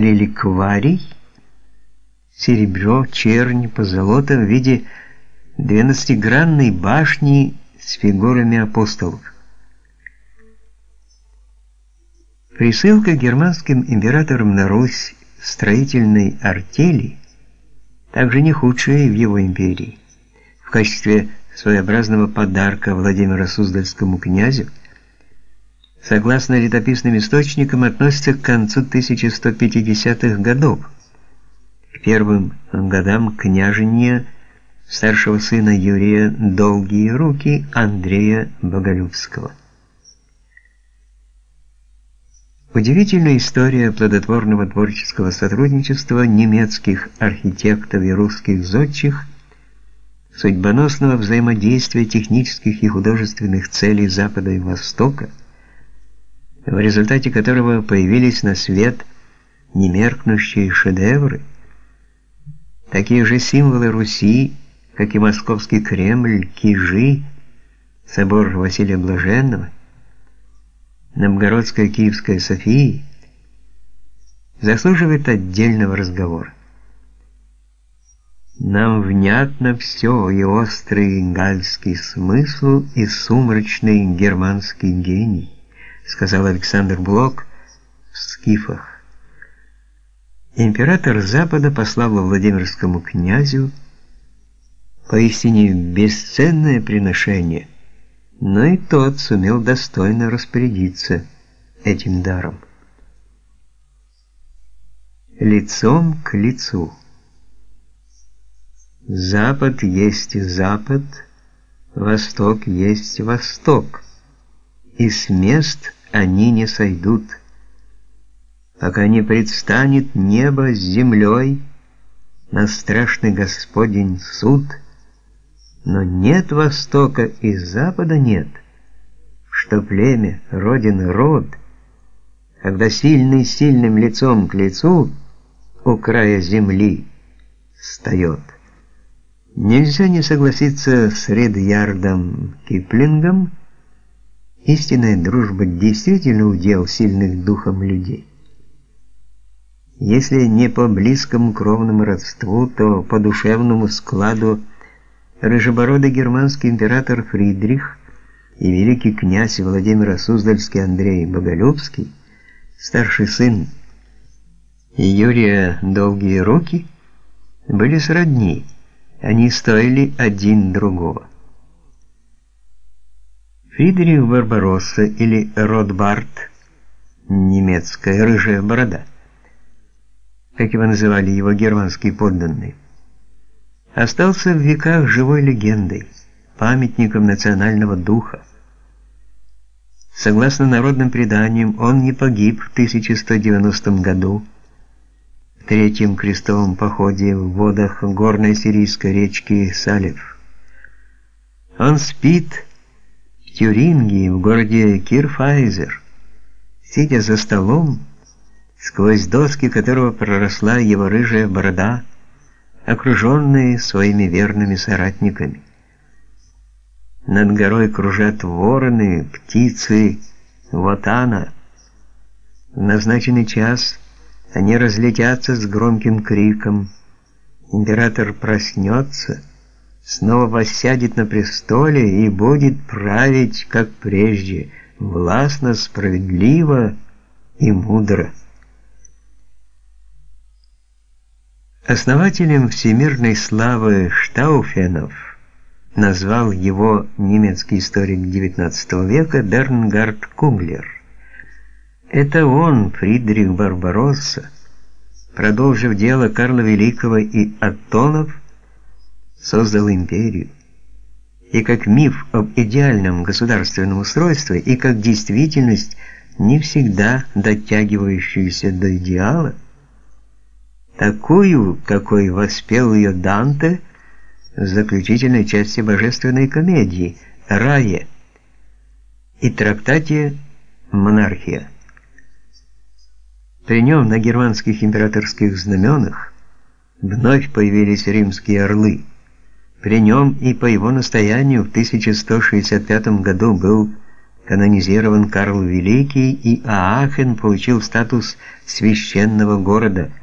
реликварий, серебро, чернь, позолота в виде двенадцатигранной башни с фигурами апостолов. Присылка германским императорам на Русь строительной артели также не худшая в его империи. В качестве своеобразного подарка Владимира Суздальскому князю согласно летописным источникам относится к концу 1150-х годов, к первым годам княжения старшего сына Юрия Долгие руки Андрея Боголюбского. Удивительная история плодотворного творческого сотрудничества немецких архитекторов и русских зодчих, судьбоносного взаимодействия технических и художественных целей Запада и Востока, в результате которого появились на свет немеркнущие шедевры, такие же символы Руси, как и Московский Кремль, Кижи, собор Василия Блаженного, Новгородская Киевская София заслуживает отдельного разговора. Нам внятно все, и острый гальский смысл, и сумрачный германский гений, сказал Александр Блок в Скифах. Император Запада послал Владимирскому князю поистине бесценное приношение – но и тот сумел достойно распорядиться этим даром. Лицом к лицу. Запад есть запад, восток есть восток, и с мест они не сойдут, пока не предстанет небо с землей на страшный Господень суд — но нет Востока и Запада нет, что племя, родина, род, когда сильный сильным лицом к лицу у края земли встает. Нельзя не согласиться с Редьярдом Киплингом, истинная дружба действительно удел сильных духом людей. Если не по близкому кровному родству, то по душевному складу рыжебородый германский император Фридрих и великий князь Владимир Суздальский Андрей Боголюбский, старший сын Юрия Долгие Руки, были сродни, они стоили один другого. Фридрих Барбаросса или Ротбард, немецкая рыжая борода, как его называли его германские подданные, остался в веках живой легендой, памятником национального духа. Согласно народным преданиям, он не погиб в 1190 году в третьем крестовом походе в водах горной сирийской речки Салев. Он спит Тюрингии, в городе Кирфайзер, сидя за столом, сквозь доски которого проросла его рыжая борода, окруженные своими верными соратниками. Над горой кружат вороны, птицы, вот она. В назначенный час они разлетятся с громким криком. Император проснется, снова воссядет на престоле и будет править, как прежде, властно, справедливо и мудро. Основателем всемирной славы Штауфенов назвал его немецкий историк XIX века Бернгард Кунглер. Это он, Фридрих Барбаросса, продолжив дело Карла Великого и Аттонов, создал империю. И как миф об идеальном государственном устройстве, и как действительность, не всегда дотягивающуюся до идеала, такую, какой воспел ее Данте в заключительной части божественной комедии «Рае» и трактате «Монархия». При нем на германских императорских знаменах вновь появились римские орлы. При нем и по его настоянию в 1165 году был канонизирован Карл Великий, и Аахен получил статус священного города –